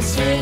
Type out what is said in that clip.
this.